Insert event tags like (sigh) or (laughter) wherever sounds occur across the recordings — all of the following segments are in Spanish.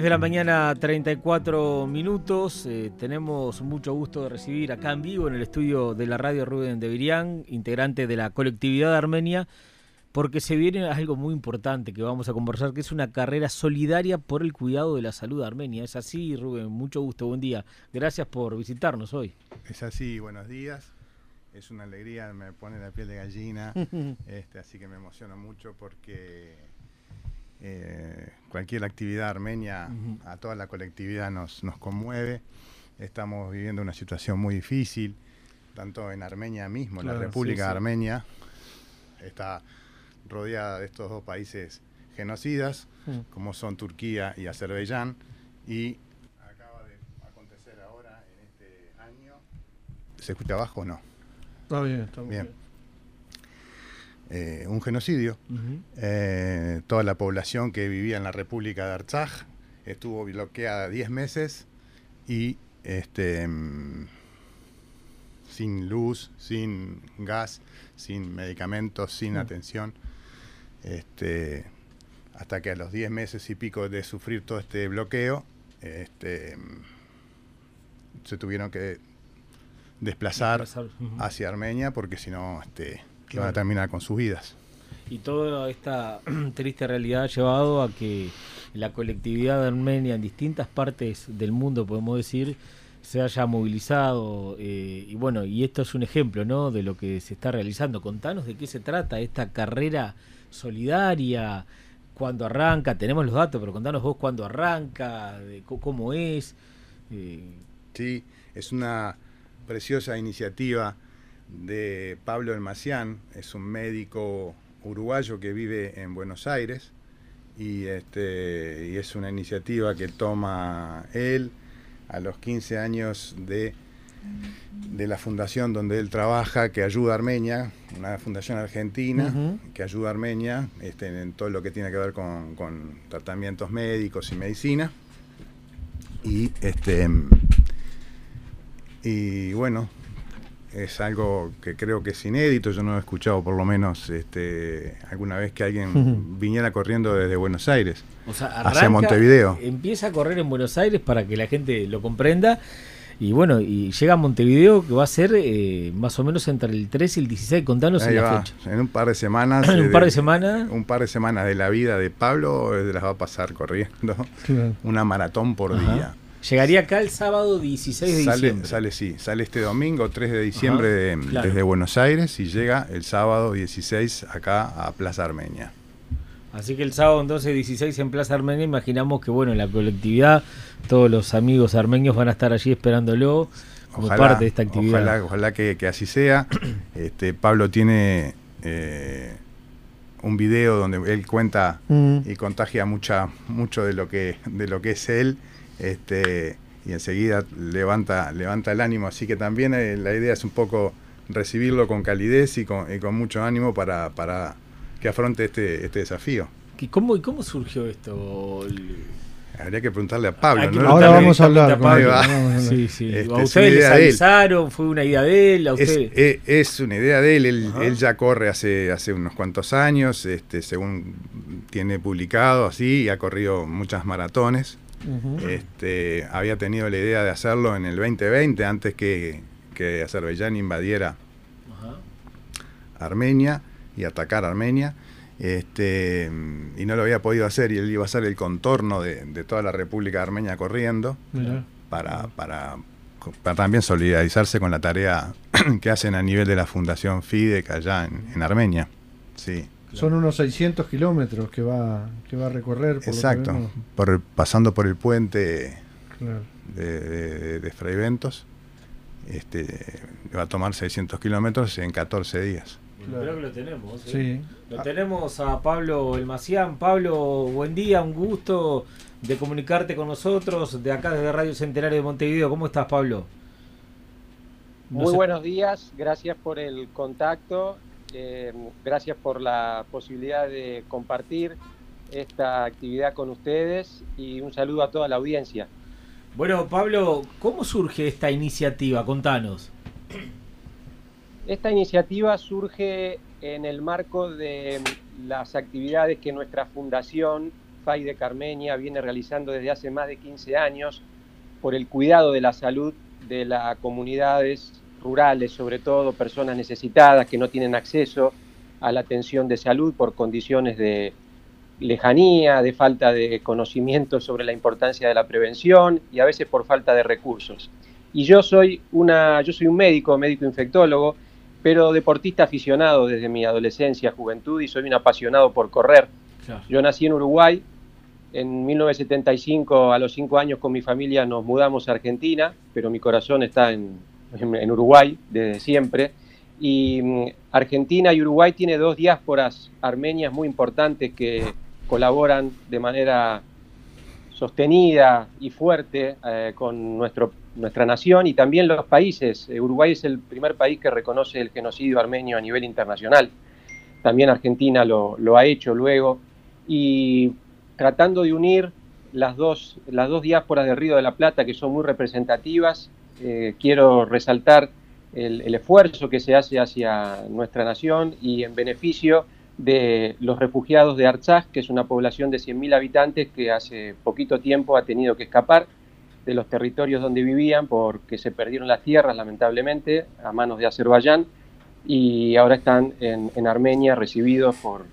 10 de la mañana, 34 minutos. Eh, tenemos mucho gusto de recibir acá en vivo en el estudio de la radio Rubén de Virián, integrante de la colectividad de Armenia, porque se viene algo muy importante que vamos a conversar, que es una carrera solidaria por el cuidado de la salud de Armenia. Es así, Rubén, mucho gusto, buen día. Gracias por visitarnos hoy. Es así, buenos días. Es una alegría, me pone la piel de gallina, (laughs) este, así que me emociona mucho porque eh, cualquier actividad armenia a toda la colectividad nos, nos conmueve. Estamos viviendo una situación muy difícil, tanto en Armenia mismo, la República Armenia está rodeada de estos dos países genocidas, como son Turquía y Azerbaiyán, y acaba de acontecer ahora en este año. ¿Se escucha abajo o no? Está bien, está bien. Eh, un genocidio. Eh, toda la población que vivía en la República de Artsaj estuvo bloqueada 10 meses y este, mm, sin luz, sin gas, sin medicamentos, sin atención. Este, hasta que a los 10 meses y pico de sufrir todo este bloqueo, este, mm, se tuvieron que desplazar, hacia Armenia porque si no este, que van a terminar con sus vidas. Y toda esta (clears throat) triste realidad ha llevado a que la colectividad de armenia en distintas partes del mundo, podemos decir, se haya movilizado. Eh, y bueno, y esto es un ejemplo ¿no? de lo que se está realizando. Contanos de qué se trata esta carrera solidaria, cuándo arranca, tenemos los datos, pero contanos vos cuándo arranca, de cómo es. Eh. Sí, es una preciosa iniciativa de Pablo Elmacián, es un médico uruguayo que vive en Buenos Aires y, este, y es una iniciativa que toma él a los 15 años de, de la fundación donde él trabaja, que ayuda a Armenia, una fundación argentina que ayuda a Armenia este, en todo lo que tiene que ver con, con tratamientos médicos y medicina. Y, este, y bueno, es algo que creo que es inédito, yo no he escuchado por lo menos este, alguna vez que alguien (laughs) viniera corriendo desde Buenos Aires hacia Montevideo. Empieza a correr en Buenos Aires para que la gente lo comprenda y bueno, y llega a Montevideo que va a ser eh, más o menos entre el 3 y el 16, contanos en la fecha. En un par de semanas. en (clears throat) un par de semanas. Un par de semanas de la vida de Pablo eh, las va a pasar corriendo. Una maratón por día. Llegaría acá el sábado 16 de diciembre. Sale, sí, sale este domingo 3 de diciembre desde Buenos Aires y llega el sábado 16 acá a Plaza Armenia. Así que el sábado entonces 16 en Plaza Armenia, imaginamos que bueno, la colectividad, todos los amigos armenios van a estar allí esperándolo como parte de esta actividad. Ojalá, ojalá que, así sea. (clears throat) Este, Pablo tiene eh, un video donde él cuenta mm. y contagia mucha, mucho de lo que, de lo que es él este, y enseguida levanta, levanta el ánimo. Así que también eh, la idea es un poco recibirlo con calidez y con, mucho ánimo para, para, que afronte este, este desafío. ¿Y cómo, ¿Y cómo surgió esto? Habría que preguntarle a Pablo. ¿no? Ahora vamos a hablar. Con sí, sí. Este, ¿A ustedes les avisaron? ¿Fue una idea de él? Es, una idea de él. Él, ya corre hace, hace unos cuantos años, este, según tiene publicado así, y ha corrido muchas maratones este, había tenido la idea de hacerlo en el 2020, antes que, que Azerbaiyán invadiera Armenia y atacar Armenia. Este, y no lo había podido hacer y él iba a hacer el contorno de, toda la República de Armenia corriendo para, para, también solidarizarse con la tarea (clears throat) que hacen a nivel de la Fundación FIDEC allá en, en Armenia. Sí. Son unos 600 kilómetros que va, que va a recorrer. Exacto, por pasando por el puente de, de, Fray Ventos. Este, va a tomar 600 kilómetros en 14 días. Creo que lo tenemos. ¿eh? Lo tenemos a Pablo Elmacián. Pablo, buen día, un gusto de comunicarte con nosotros de acá desde Radio Centenario de Montevideo. ¿Cómo estás, Pablo? Muy buenos días, gracias por el contacto eh, gracias por la posibilidad de compartir esta actividad con ustedes y un saludo a toda la audiencia. Bueno, Pablo, ¿cómo surge esta iniciativa? Contanos. Esta iniciativa surge en el marco de las actividades que nuestra fundación FAIDE Carmenia viene realizando desde hace más de 15 años por el cuidado de la salud de las comunidades rurales, sobre todo personas necesitadas que no tienen acceso a la atención de salud por condiciones de lejanía, de falta de conocimiento sobre la importancia de la prevención y a veces por falta de recursos. Y yo soy una yo soy un médico, médico infectólogo, pero deportista aficionado desde mi adolescencia, juventud y soy un apasionado por correr. Yo nací en Uruguay, en 1975 a los cinco años con mi familia nos mudamos a Argentina, pero mi corazón está en, en Uruguay desde siempre. Y mm, Argentina y Uruguay tiene dos diásporas armenias muy importantes que colaboran de manera sostenida y fuerte eh, con nuestro, nuestra nación y también los países. Eh, Uruguay es el primer país que reconoce el genocidio armenio a nivel internacional. También Argentina lo, lo ha hecho luego. Y tratando de unir las dos, las dos diásporas del Río de la Plata, que son muy representativas, eh, quiero resaltar el, esfuerzo que se hace hacia nuestra nación y en beneficio de los refugiados de Artsaj, que es una población de 100.000 habitantes que hace poquito tiempo ha tenido que escapar de los territorios donde vivían porque se perdieron las tierras, lamentablemente, a manos de Azerbaiyán y ahora están en, Armenia recibidos por,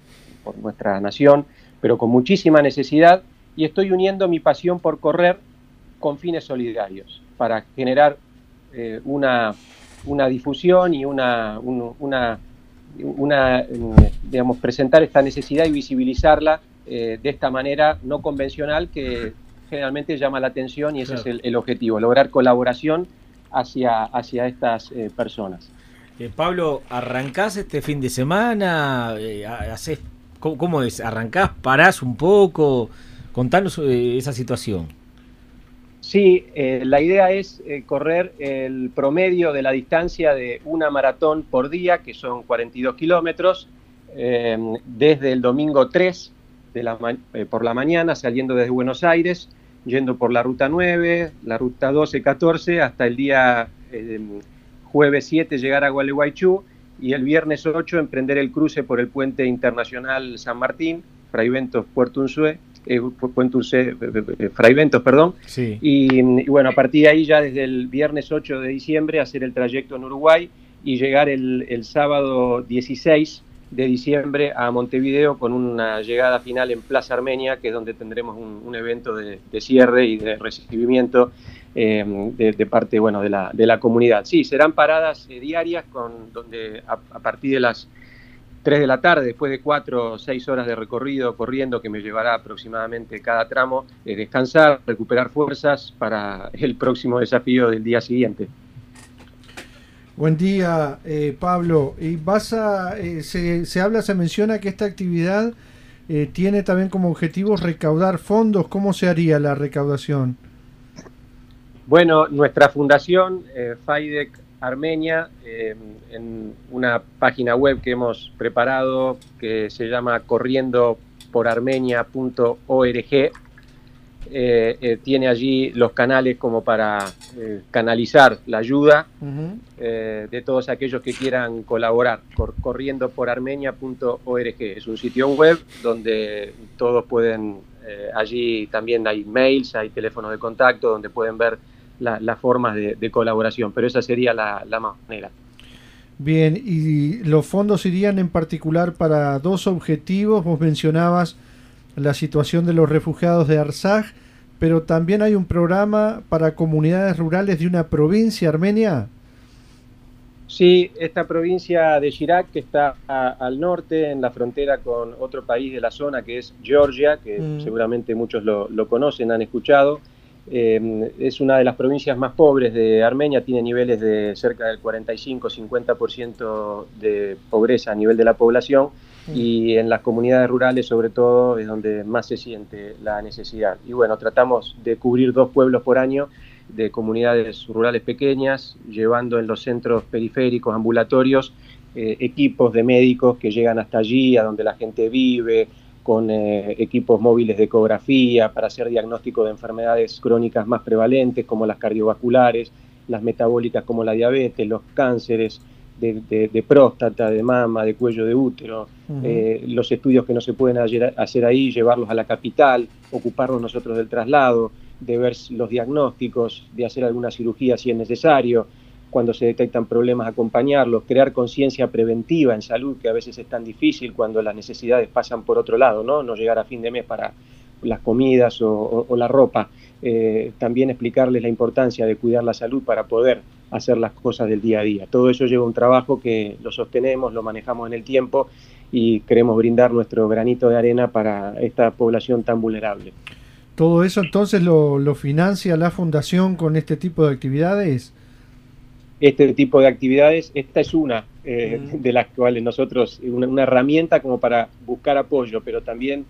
por nuestra nación, pero con muchísima necesidad y estoy uniendo mi pasión por correr con fines solidarios para generar eh, una, una, difusión y una, una, una, eh, digamos, presentar esta necesidad y visibilizarla eh, de esta manera no convencional que generalmente llama la atención y ese es el, objetivo, lograr colaboración hacia, hacia estas personas. Pablo, ¿arrancás este fin de semana? ¿Haces, cómo, ¿Cómo es? ¿Arrancás? ¿Parás un poco? Contanos esa situación. Sí, eh, la idea es eh, correr el promedio de la distancia de una maratón por día, que son 42 kilómetros, eh, desde el domingo 3 de la por la mañana, saliendo desde Buenos Aires, yendo por la ruta 9, la ruta 12, 14, hasta el día jueves 7 llegar a Gualeguaychú y el viernes 8 emprender el cruce por el puente internacional San Martín, Fray Ventos, Puerto Unzué, eh, eh, Fray Ventos, perdón. Y, bueno, a partir de ahí ya desde el viernes 8 de diciembre hacer el trayecto en Uruguay y llegar el, sábado 16 de diciembre a Montevideo con una llegada final en Plaza Armenia, que es donde tendremos un, evento de, cierre y de recibimiento eh, de, parte bueno, de, la, de la comunidad. Sí, serán paradas diarias con, donde a partir de las 3 de la tarde, después de 4 o 6 horas de recorrido corriendo que me llevará aproximadamente cada tramo, eh, descansar, recuperar fuerzas para el próximo desafío del día siguiente. Buen día, eh, Pablo. Y vas a, eh, se, habla, se menciona que esta actividad tiene también como objetivo recaudar fondos. ¿Cómo se haría la recaudación? Bueno, nuestra fundación, FIDEC Armenia em, en una página web que hemos preparado que se llama corriendoporarmenia.org. Eh, eh, tiene allí los canales como para eh, canalizar la ayuda de todos aquellos que quieran colaborar. corriendoporarmenia.org es un sitio web donde todos pueden, allí también hay mails, hay teléfonos de contacto donde pueden ver las formas de, colaboración, pero esa sería la, manera. Bien, y los fondos irían en particular para dos objetivos. Vos mencionabas la situación de los refugiados de Arsaj, pero también hay un programa para comunidades rurales de una provincia armenia. Sí, esta provincia de Shirak, que está al norte, en la frontera con otro país de la zona, que es Georgia, que mm. seguramente muchos lo, lo conocen, han escuchado. Eh, es una de las provincias más pobres de Armenia, tiene niveles de cerca del 45-50% de pobreza a nivel de la población mm. y en las comunidades rurales sobre todo es donde más se siente la necesidad. Y bueno, tratamos de cubrir dos pueblos por año de comunidades rurales pequeñas, llevando en los centros periféricos, ambulatorios, eh, equipos de médicos que llegan hasta allí, a donde la gente vive, con eh, equipos móviles de ecografía para hacer diagnóstico de enfermedades crónicas más prevalentes como las cardiovasculares, las metabólicas como la diabetes, los cánceres, de, próstata, de mama, de cuello de útero, eh, los estudios que no se pueden hacer ahí, llevarlos a la capital, ocuparnos nosotros del traslado, de ver los diagnósticos, de hacer alguna cirugía si es necesario, cuando se detectan problemas acompañarlos, crear conciencia preventiva en salud, que a veces es tan difícil cuando las necesidades pasan por otro lado, no, no llegar a fin de mes para las comidas o, la ropa. Eh, también explicarles la importancia de cuidar la salud para poder hacer las cosas del día a día. Todo eso lleva un trabajo que lo sostenemos, lo manejamos en el tiempo y queremos brindar nuestro granito de arena para esta población tan vulnerable. ¿Todo eso entonces lo, financia la fundación con este tipo de actividades? Este tipo de actividades, esta es una eh, mm. de las cuales nosotros, una, herramienta como para buscar apoyo, pero también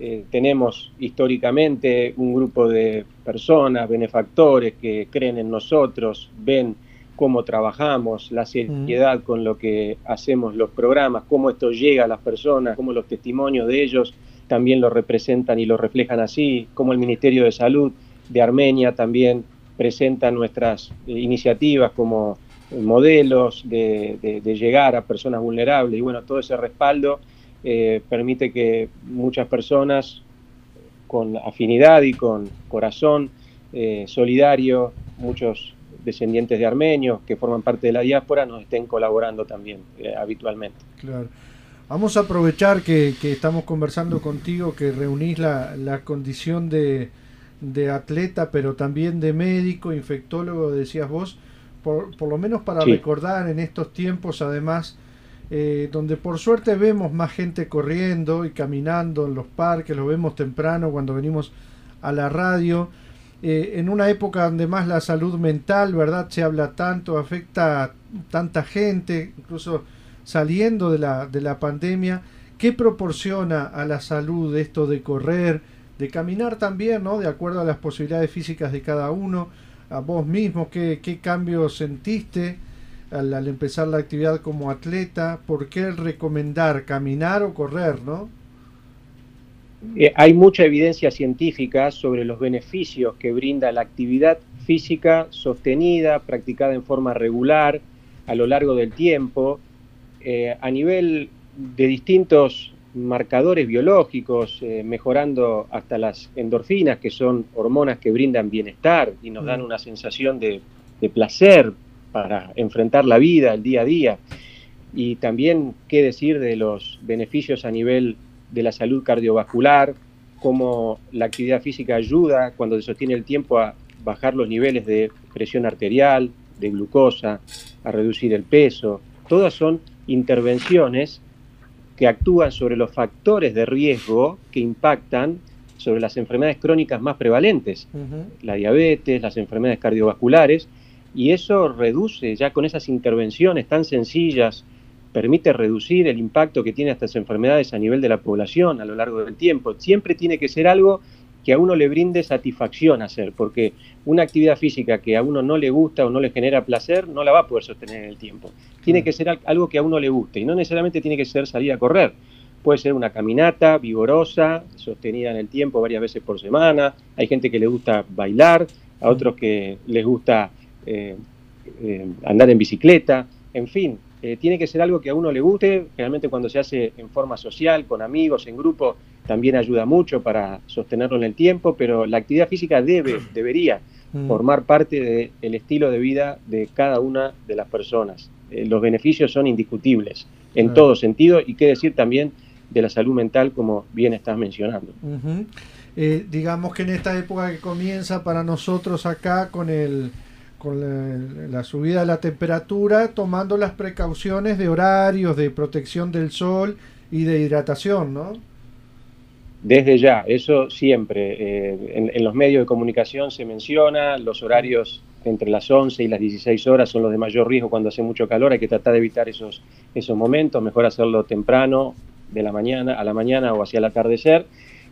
eh, tenemos históricamente un grupo de personas, benefactores que creen en nosotros, ven cómo trabajamos, la seriedad mm. con lo que hacemos los programas, cómo esto llega a las personas, cómo los testimonios de ellos también lo representan y lo reflejan así, cómo el Ministerio de Salud de Armenia también presenta nuestras eh, iniciativas como modelos de, llegar a personas vulnerables y bueno, todo ese respaldo eh, permite que muchas personas con afinidad y con corazón eh, solidario, muchos descendientes de armenios que forman parte de la diáspora nos estén colaborando también eh, habitualmente. Claro. Vamos a aprovechar que, estamos conversando contigo, que reunís la, condición de, atleta, pero también de médico, infectólogo, decías vos, por, por lo menos para recordar en estos tiempos, además, eh, donde por suerte vemos más gente corriendo y caminando en los parques, lo vemos temprano cuando venimos a la radio. Eh, en una época donde más la salud mental, ¿verdad? Se habla tanto, afecta a tanta gente, incluso saliendo de la, de la pandemia. ¿Qué proporciona a la salud esto de correr, de caminar también, ¿no? De acuerdo a las posibilidades físicas de cada uno, a vos mismo, qué, qué cambios sentiste al, empezar la actividad como atleta? ¿Por qué recomendar caminar o correr, no? Eh, hay mucha evidencia científica sobre los beneficios que brinda la actividad física sostenida, practicada en forma regular a lo largo del tiempo, eh, a nivel de distintos marcadores biológicos, eh, mejorando hasta las endorfinas, que son hormonas que brindan bienestar y nos dan mm. una sensación de, de placer para enfrentar la vida, el día a día. Y también qué decir de los beneficios a nivel de la salud cardiovascular, cómo la actividad física ayuda cuando se sostiene el tiempo a bajar los niveles de presión arterial, de glucosa, a reducir el peso. Todas son intervenciones que actúan sobre los factores de riesgo que impactan sobre las enfermedades crónicas más prevalentes, la diabetes, las enfermedades cardiovasculares, y eso reduce ya con esas intervenciones tan sencillas permite reducir el impacto que tiene estas enfermedades a nivel de la población a lo largo del tiempo. Siempre tiene que ser algo que a uno le brinde satisfacción hacer, porque una actividad física que a uno no le gusta o no le genera placer, no la va a poder sostener en el tiempo. Tiene que ser algo que a uno le guste y no necesariamente tiene que ser salir a correr. Puede ser una caminata vigorosa, sostenida en el tiempo varias veces por semana. Hay gente que le gusta bailar, a otros que les gusta eh, eh, andar en bicicleta, en fin, eh, tiene que ser algo que a uno le guste, generalmente cuando se hace en forma social, con amigos, en grupo, también ayuda mucho para sostenerlo en el tiempo, pero la actividad física debe, (clears throat) debería mm. formar parte del estilo de vida de cada una de las personas. Eh, los beneficios son indiscutibles en todo sentido y qué decir también de la salud mental como bien estás mencionando. Eh, digamos que en esta época que comienza para nosotros acá con el con la, subida de la temperatura, tomando las precauciones de horarios, de protección del sol y de hidratación, ¿no? Desde ya, eso siempre. Eh, en, los medios de comunicación se menciona, los horarios entre las 11 y las 16 horas son los de mayor riesgo cuando hace mucho calor, hay que tratar de evitar esos, esos momentos, mejor hacerlo temprano, de la mañana a la mañana o hacia el atardecer,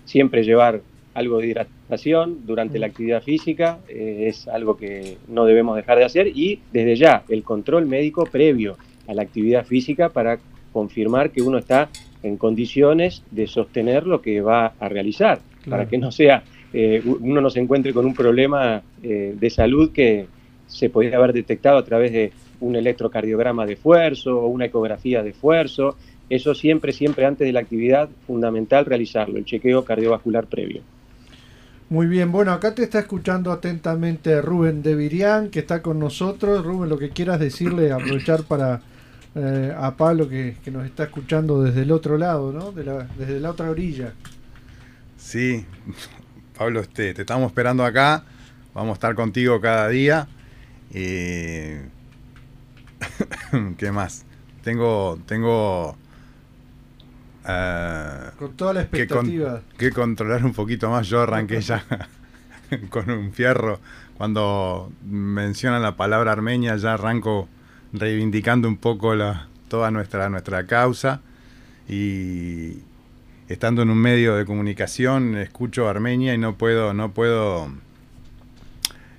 siempre llevar algo de hidratación durante la actividad física, eh, es algo que no debemos dejar de hacer y desde ya el control médico previo a la actividad física para confirmar que uno está en condiciones de sostener lo que va a realizar, para que no sea eh, uno no se encuentre con un problema eh, de salud que se podría haber detectado a través de, un electrocardiograma de esfuerzo o una ecografía de esfuerzo. Eso siempre, siempre antes de la actividad, fundamental realizarlo, el chequeo cardiovascular previo. Muy bien, bueno, acá te está escuchando atentamente Rubén de Virián, que está con nosotros. Rubén, lo que quieras decirle, aprovechar para eh, a Pablo que, nos está escuchando desde el otro lado, ¿no? desde la otra orilla. Sí, Pablo, este, te estamos esperando acá. Vamos a estar contigo cada día. (laughs) ¿Qué más? Tengo, tengo Con toda la expectativa. Que, controlar un poquito más. Yo arranqué ya (laughs) con un fierro. Cuando mencionan la palabra armenia, ya arranco reivindicando un poco la, toda nuestra, nuestra causa. Y estando en un medio de comunicación, escucho Armenia y no puedo, no puedo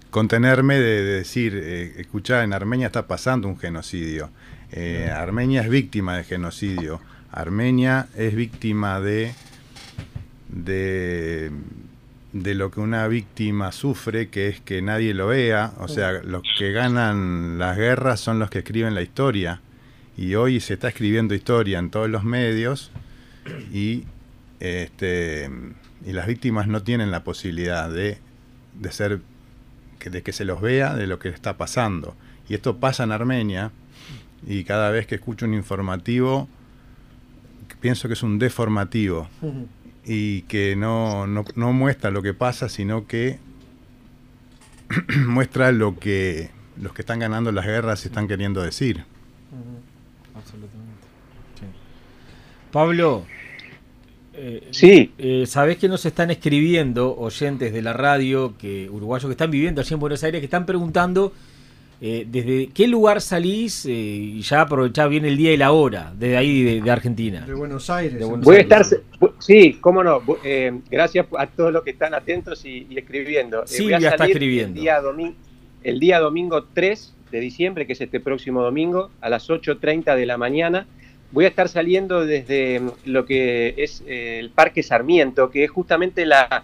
contenerme de, decir, eh, escuchar, en Armenia está pasando un genocidio. Eh, Armenia es víctima de genocidio. Armenia es víctima de, de, lo que una víctima sufre, que es que nadie lo vea. O sea, los que ganan las guerras son los que escriben la historia. Y hoy se está escribiendo historia en todos los medios y, este, y las víctimas no tienen la posibilidad de, de ser de que se los vea de lo que está pasando. Y esto pasa en Armenia y cada vez que escucho un informativo pienso que es un deformativo y que no, no, muestra lo que pasa, sino que (clears throat) muestra lo que los que están ganando las guerras están queriendo decir. Absolutamente. Pablo, eh, sí. Eh, ¿Sabés que nos están escribiendo oyentes de la radio, que uruguayos que están viviendo allí en Buenos Aires, que están preguntando eh, ¿Desde qué lugar salís? Eh, y ya aprovechá bien el día y la hora, desde ahí de, Argentina. De Buenos Aires. Voy a estar, sí, cómo no. Eh, gracias a todos los que están atentos y, escribiendo. Sí, ya está escribiendo. El día, domingo, el día domingo 3 de diciembre, que es este próximo domingo, a las 8.30 de la mañana. Voy a estar saliendo desde lo que es el Parque Sarmiento, que es justamente la,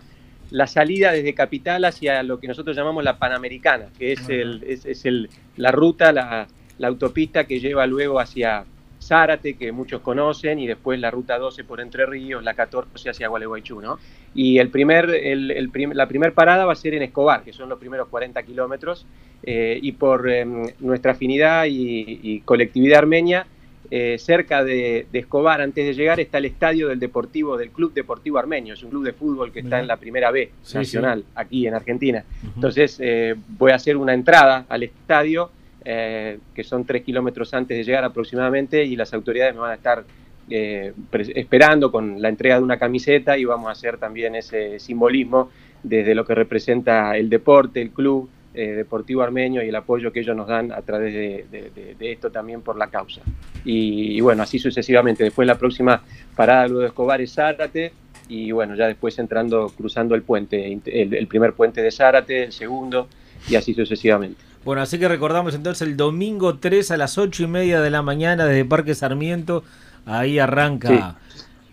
la salida desde Capital hacia lo que nosotros llamamos la Panamericana, que es, el, es, el, la ruta, la, autopista que lleva luego hacia Zárate, que muchos conocen, y después la ruta 12 por Entre Ríos, la 14 hacia Gualeguaychú, ¿no? Y el primer, el, la primera parada va a ser en Escobar, que son los primeros 40 kilómetros, eh, y por em, nuestra afinidad y colectividad armenia, eh, cerca de, Escobar, antes de llegar, está el estadio del Deportivo, del Club Deportivo Armenio, es un club de fútbol que está en la primera B nacional, aquí en Argentina. Entonces eh, voy a hacer una entrada al estadio, eh, que son tres kilómetros antes de llegar aproximadamente, y las autoridades me van a estar esperando con la entrega de una camiseta y vamos a hacer también ese simbolismo desde lo que representa el deporte, el club, eh, Deportivo Armenio y el apoyo que ellos nos dan a través de, esto también por la causa. Y, bueno, así sucesivamente. Después la próxima parada luego de Escobar es Zárate y bueno, ya después entrando, cruzando el puente, el, primer puente de Zárate, el segundo y así sucesivamente. Bueno, así que recordamos entonces el domingo 3 a las 8 y media de la mañana desde Parque Sarmiento, ahí arranca.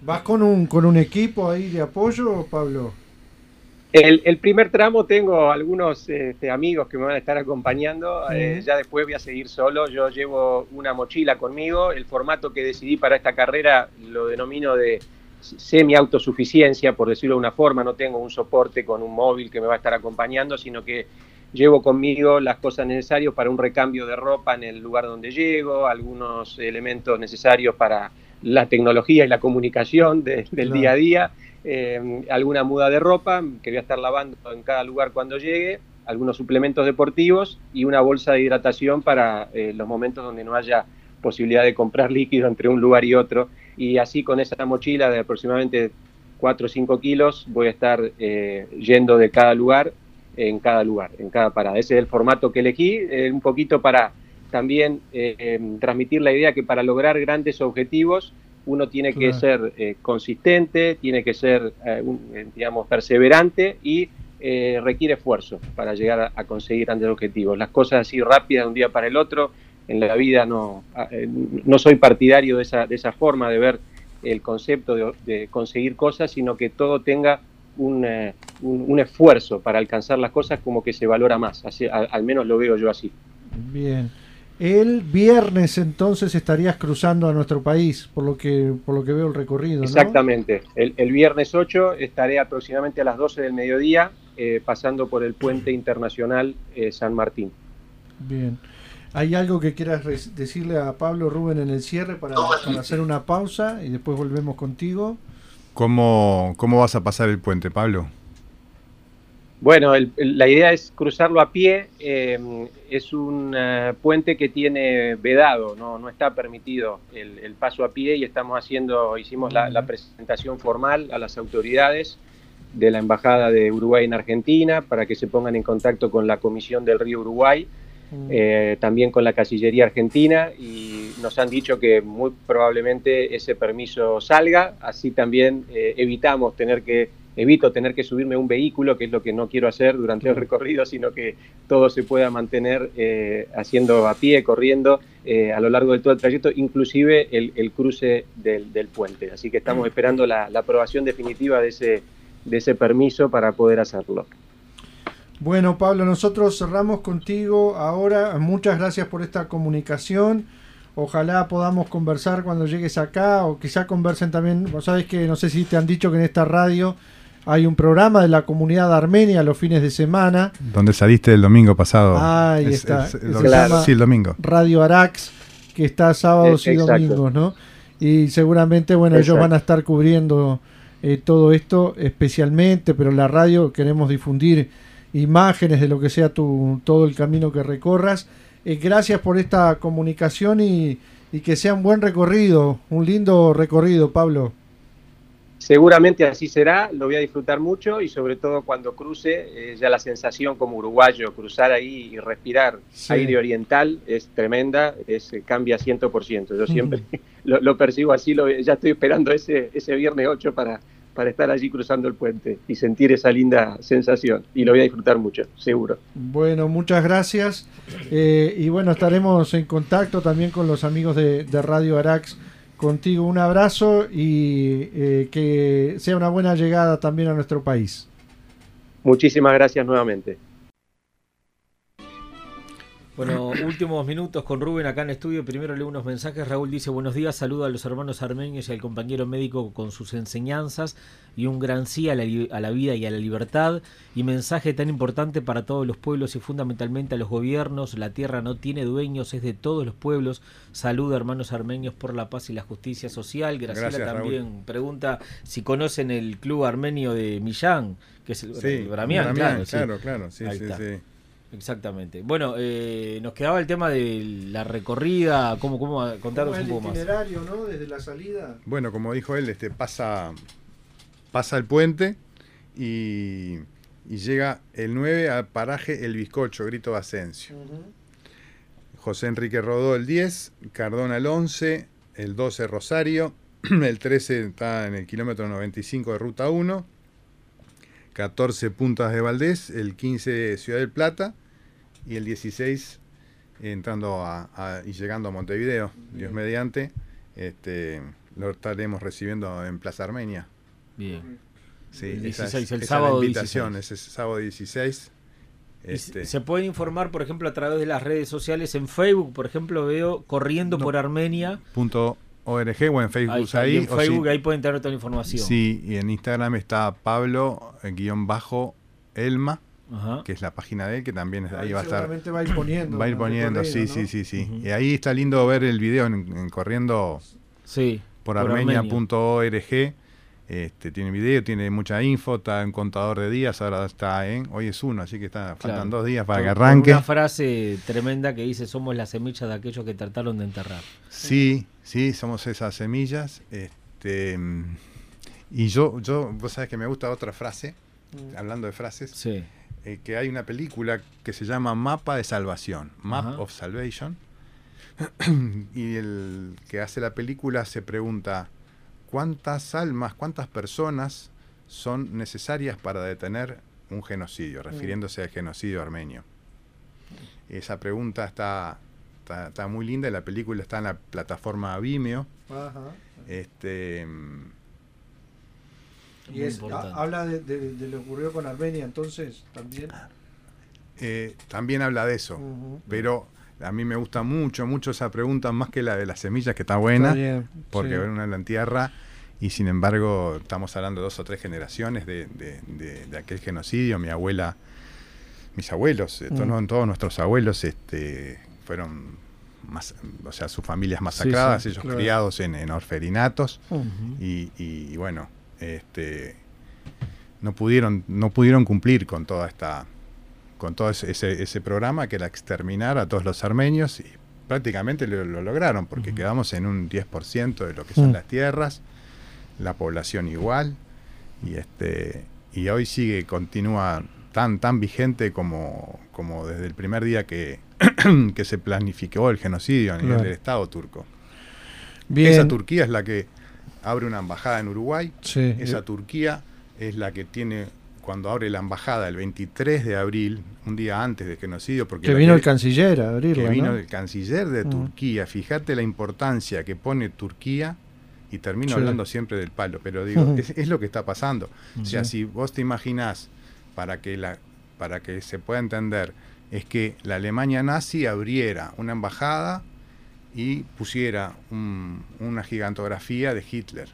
¿Vas con un, con un equipo ahí de apoyo, Pablo? El, primer tramo tengo algunos este, amigos que me van a estar acompañando, eh, ya después voy a seguir solo, yo llevo una mochila conmigo, el formato que decidí para esta carrera lo denomino de semi-autosuficiencia, por decirlo de una forma, no tengo un soporte con un móvil que me va a estar acompañando, sino que llevo conmigo las cosas necesarias para un recambio de ropa en el lugar donde llego, algunos elementos necesarios para la tecnología y la comunicación del día a día eh, alguna muda de ropa que voy a estar lavando en cada lugar cuando llegue, algunos suplementos deportivos y una bolsa de hidratación para eh, los momentos donde no haya posibilidad de comprar (laughs) líquido entre un lugar y otro. Y así con esa mochila de aproximadamente 4 o 5 kilos voy a estar eh, yendo de cada lugar en cada lugar, en cada parada. Ese es el formato que elegí, un poquito para también transmitir la idea que para lograr grandes objetivos uno tiene que ser eh, consistente, tiene que ser, eh, eh, digamos, perseverante y requiere esfuerzo para llegar a, conseguir grandes objetivos. Las cosas así rápidas de un día para el otro, en la vida no, no soy partidario de esa, de esa forma de ver el concepto de, conseguir cosas, sino que todo tenga un, un, esfuerzo para alcanzar las cosas como que se valora más. Así, al, al menos lo veo yo así. Bien. El viernes entonces estarías cruzando a nuestro país, por lo que, por lo que veo el recorrido. Exactamente. El, viernes 8 estaré aproximadamente a las 12 del mediodía eh, pasando por el puente internacional eh, San Martín. Bien. ¿Hay algo que quieras decirle a Pablo Rubén en el cierre para, hacer una pausa y después volvemos contigo? ¿Cómo, ¿Cómo vas a pasar el puente, Pablo? Bueno, la idea es cruzarlo a pie. Eh, es un eh, puente que tiene vedado, no, no está permitido el, paso a pie y estamos haciendo, hicimos la, presentación formal a las autoridades de la Embajada de Uruguay en Argentina para que se pongan en contacto con la Comisión del Río Uruguay, eh, también con la Cancillería Argentina y nos han dicho que muy probablemente ese permiso salga, así también evitamos tener que evito tener que subirme a un vehículo, que es lo que no quiero hacer durante el recorrido, sino que todo se pueda mantener eh, haciendo a pie, corriendo eh, a lo largo de todo el trayecto, inclusive el, cruce del, puente. Así que estamos esperando la, aprobación definitiva de ese, de ese permiso para poder hacerlo. Bueno, Pablo, nosotros cerramos contigo ahora. Muchas gracias por esta comunicación. Ojalá podamos conversar cuando llegues acá o quizá conversen también. Vos sabés que no sé si te han dicho que en esta radio hay un programa de la comunidad armenia los fines de semana. Donde saliste el domingo pasado. Ahí está. sí, el domingo. Radio Arax, que está sábados y domingos, ¿no? Y seguramente, bueno, ellos van a estar cubriendo eh, todo esto especialmente, pero la radio queremos difundir imágenes de lo que sea tu, todo el camino que recorras. Eh, gracias por esta comunicación y, y que sea un buen recorrido, un lindo recorrido, Pablo. Seguramente así será, lo voy a disfrutar mucho y sobre todo cuando cruce, eh, ya la sensación como uruguayo, cruzar ahí y respirar aire oriental es tremenda, es, eh, cambia 100%. Yo siempre (laughs) lo, percibo así, lo, ya estoy esperando ese, ese viernes 8 para, para estar allí cruzando el puente y sentir esa linda sensación. Y lo voy a disfrutar mucho, seguro. Bueno, muchas gracias. Eh, y bueno, estaremos en contacto también con los amigos de, de Radio Arax contigo un abrazo y eh, que sea una buena llegada también a nuestro país. Muchísimas gracias nuevamente. Bueno, últimos minutos con Rubén acá en estudio. Primero leo unos mensajes. Raúl dice buenos días, saluda a los hermanos armenios y al compañero médico con sus enseñanzas y un gran sí a la, a la, vida y a la libertad. Y mensaje tan importante para todos los pueblos y fundamentalmente a los gobiernos. La tierra no tiene dueños, es de todos los pueblos. Saluda hermanos armenios por la paz y la justicia social. Graciela también pregunta si conocen el club armenio de Millán, que es el, sí, Bramián, claro, claro, claro, sí, sí, sí. Exactamente. Bueno, eh, nos quedaba el tema de la recorrida, cómo, cómo contaros un poco más. itinerario, ¿no? Desde la salida. Bueno, como dijo él, este pasa pasa el puente y, llega el 9 al paraje El Bizcocho, Grito de Ascenso. José Enrique Rodó el 10, Cardona el 11, el 12 Rosario, (clears throat) el 13 está en el kilómetro 95 de Ruta 1, 14 Puntas de Valdés, el 15 Ciudad del Plata, y el 16 entrando a, y llegando a Montevideo, Dios mediante, este, lo estaremos recibiendo en Plaza Armenia. Bien. Sí, el 16, el sábado invitación, 16. ese sábado 16. Este. Se puede informar, por ejemplo, a través de las redes sociales en Facebook, por ejemplo, veo corriendo por Armenia. Punto org o en Facebook ahí. en Facebook ahí pueden tener toda la información. Sí, y en Instagram está Pablo que es la página de él, que también ahí, va a estar. va a ir poniendo. Va a ir poniendo, sí, sí, sí, sí. Y ahí está lindo ver el video en, corriendo sí, por, armenia.org. Este, tiene video, tiene mucha info, está en contador de días, ahora está en, hoy es uno, así que está, faltan dos días para que arranque. Una frase tremenda que dice, somos las semillas de aquellos que trataron de enterrar. Sí, sí, somos esas semillas. Este, y yo, yo, vos sabés que me gusta otra frase, mm. hablando de frases. Sí. Eh, que hay una película que se llama Mapa de Salvación, Map of Salvation, (clears throat) y el que hace la película se pregunta, ¿cuántas almas, cuántas personas son necesarias para detener un genocidio, mm. refiriéndose al genocidio armenio? Esa pregunta está, está, muy linda, la película está en la plataforma Vimeo. Este, y es, habla de, lo que ocurrió con Armenia entonces también. Eh, también habla de eso, pero a mí me gusta mucho, mucho esa pregunta, más que la de las semillas, que está buena, porque sí. una en la tierra y sin embargo estamos hablando de dos o tres generaciones de, aquel genocidio. Mi abuela, mis abuelos, eh, mm. todos, nuestros abuelos este, fueron, o sea, sus familias masacradas, ellos criados en, orferinatos y, bueno, este, no pudieron, no pudieron cumplir con toda esta con todo ese, programa que era exterminar a todos los armenios y prácticamente lo, lograron porque quedamos en un 10% de lo que son mm. las tierras la población igual y este y hoy sigue continúa tan tan vigente como, como desde el primer día que, (clears throat) que se planificó el genocidio a nivel del Estado turco. Esa Turquía es la que abre una embajada en Uruguay. Esa Turquía es la que tiene cuando abre la embajada el 23 de abril, un día antes del genocidio, porque que vino el canciller a abrirla, que vino el canciller de mm. Turquía. Fíjate la importancia que pone Turquía y termino hablando siempre del palo, pero digo, (laughs) es, lo que está pasando. O sea, si vos te imaginás, para que, la, para que se pueda entender, es que la Alemania nazi abriera una embajada y pusiera una gigantografía de Hitler.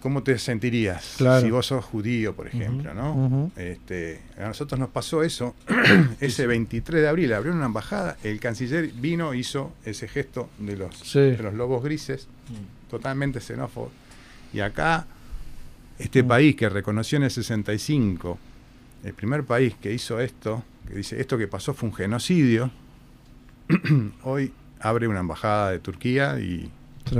¿Cómo te sentirías si vos sos judío, por ejemplo? ¿no? este, a nosotros nos pasó eso. (coughs) ese 23 de abril abrió una embajada, el canciller vino, hizo ese gesto de los, de los lobos grises. Mm totalmente xenófobo. Y acá, este mm. país que reconoció en el 65, el primer país que hizo esto, que dice, esto que pasó fue un genocidio, (coughs) hoy abre una embajada de Turquía y,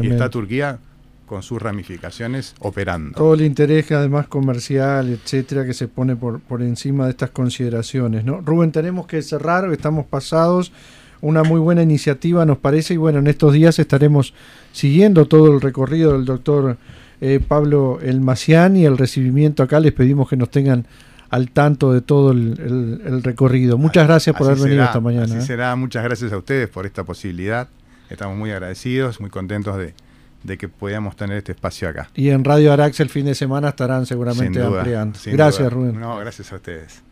está Turquía con sus ramificaciones operando. Todo el interés además comercial, etcétera, que se pone por, por encima de estas consideraciones, ¿no? Rubén, tenemos que cerrar, estamos pasados una muy buena iniciativa nos parece y bueno, en estos días estaremos siguiendo todo el recorrido del doctor eh, Pablo Elmacián y el recibimiento acá. Les pedimos que nos tengan al tanto de todo el, recorrido. Muchas gracias por haber venido esta mañana. Así ¿eh? será, muchas gracias a ustedes por esta posibilidad. Estamos muy agradecidos, muy contentos de, que podamos tener este espacio acá. Y en Radio Arax el fin de semana estarán seguramente ampliando. Gracias, Rubén. No, gracias a ustedes.